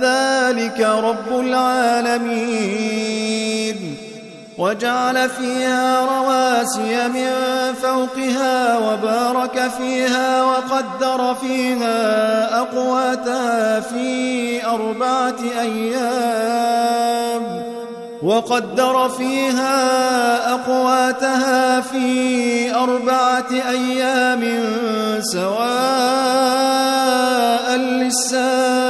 ذلك رب العالمين. وجعل فيها رواسي من فوقها وبارك فيها وقدر فيها أقواتها في أربعة أيام. وقدر فيها أقواتها في أربعة أيام سواء للسائلين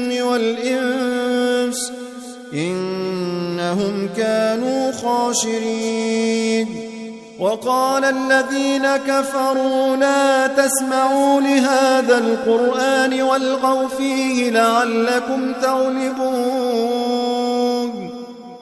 والإنس إنهم كانوا خاشرين. وقال الذين كفروا لا تسمعوا لهذا القرآن والغوا فيه لعلكم تغلبون.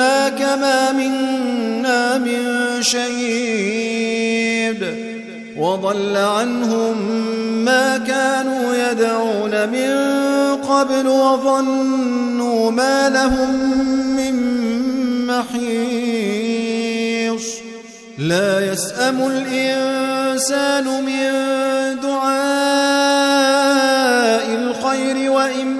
آذناك ما منا من شهيد وضل عنهم ما كانوا يدعون من قبل وظنوا ما لهم من محيص. لا يسأم الإنسان من دعاء الخير وإن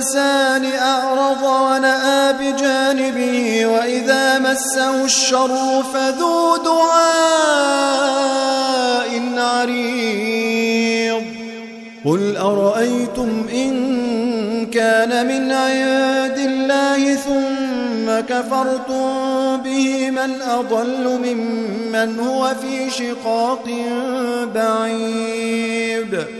الإنسان أعرض ونأى بجانبه وإذا مسه الشر فذو دعاء عريض. قل أرأيتم إن كان من عند الله ثم كفرتم به من أضل ممن هو في شقاق بعيد.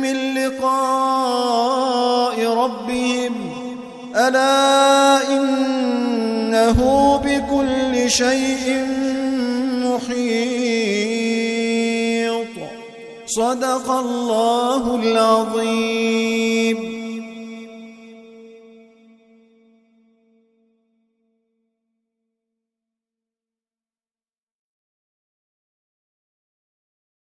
من لقاء ربهم ألا إنه بكل شيء محيط. صدق الله العظيم.